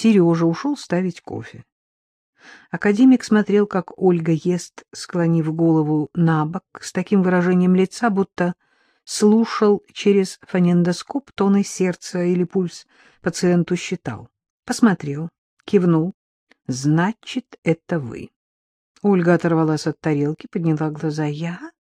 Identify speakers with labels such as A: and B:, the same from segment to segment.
A: Сережа ушел ставить кофе. Академик смотрел, как Ольга ест, склонив голову на бок, с таким выражением лица, будто слушал через фонендоскоп тоны сердца или пульс пациенту считал. Посмотрел, кивнул. «Значит, это вы». Ольга оторвалась от тарелки, подняла глаза. «Я?»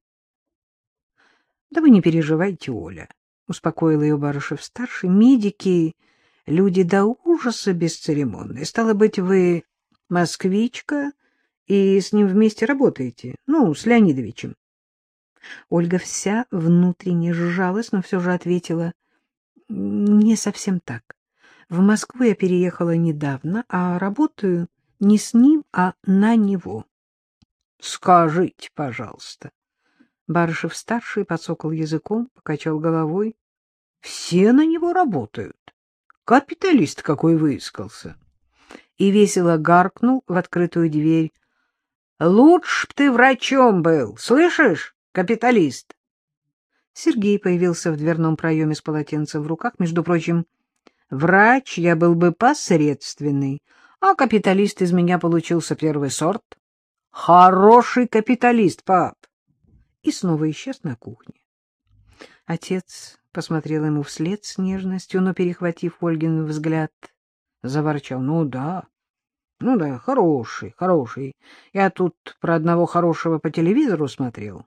A: «Да вы не переживайте, Оля», — успокоил ее Барышев-старший. «Медики — люди до ужаса бесцеремонные. Стало быть, вы москвичка и с ним вместе работаете? Ну, с Леонидовичем». Ольга вся внутренне сжалась, но все же ответила. «Не совсем так. В Москву я переехала недавно, а работаю не с ним, а на него». «Скажите, пожалуйста». Барышев-старший подсокал языком, покачал головой. Все на него работают. Капиталист какой выискался. И весело гаркнул в открытую дверь. Лучше б ты врачом был, слышишь, капиталист? Сергей появился в дверном проеме с полотенцем в руках. Между прочим, врач я был бы посредственный, а капиталист из меня получился первый сорт. Хороший капиталист, пап и снова исчез на кухне. Отец посмотрел ему вслед с нежностью, но, перехватив Ольгин взгляд, заворчал. — Ну да, ну да, хороший, хороший. Я тут про одного хорошего по телевизору смотрел.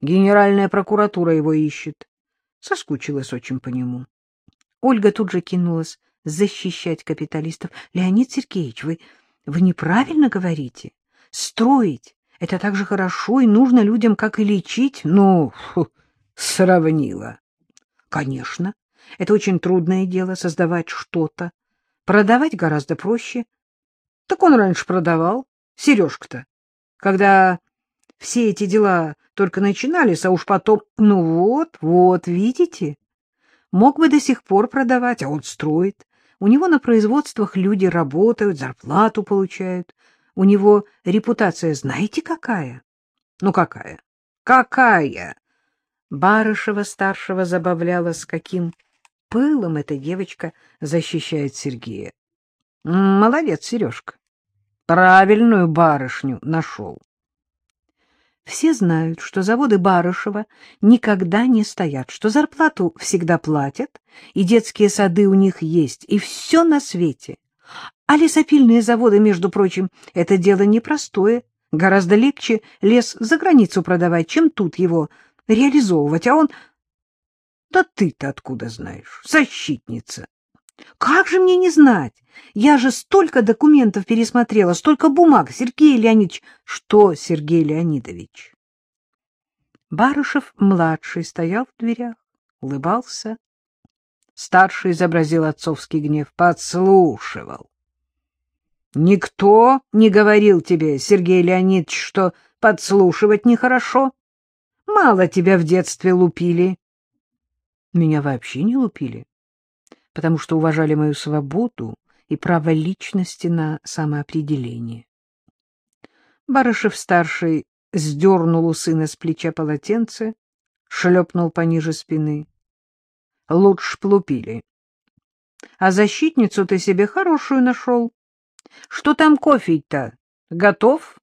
A: Генеральная прокуратура его ищет. Соскучилась очень по нему. Ольга тут же кинулась защищать капиталистов. — Леонид Сергеевич, вы, вы неправильно говорите. Строить это так же хорошо и нужно людям, как и лечить. Ну, фу, сравнила. Конечно, это очень трудное дело — создавать что-то. Продавать гораздо проще. Так он раньше продавал, Сережка-то. Когда все эти дела только начинались, а уж потом... Ну вот, вот, видите? Мог бы до сих пор продавать, а он строит. У него на производствах люди работают, зарплату получают. У него репутация знаете какая? Ну, какая? Какая? Барышева-старшего забавляла, с каким пылом эта девочка защищает Сергея. Молодец, Сережка. Правильную барышню нашел. Все знают, что заводы Барышева никогда не стоят, что зарплату всегда платят, и детские сады у них есть, и все на свете. А лесопильные заводы, между прочим, это дело непростое. Гораздо легче лес за границу продавать, чем тут его реализовывать. А он... Да ты-то откуда знаешь? Защитница. Как же мне не знать? Я же столько документов пересмотрела, столько бумаг. Сергей Леонидович... Что, Сергей Леонидович? Барышев-младший стоял в дверях, улыбался. Старший изобразил отцовский гнев, подслушивал. Никто не говорил тебе, Сергей Леонидович, что подслушивать нехорошо? Мало тебя в детстве лупили. Меня вообще не лупили, потому что уважали мою свободу и право личности на самоопределение. Барышев-старший сдернул у сына с плеча полотенце, шлепнул пониже спины. Лучше плупили. А защитницу ты себе хорошую нашел. Что там кофе-то? Готов?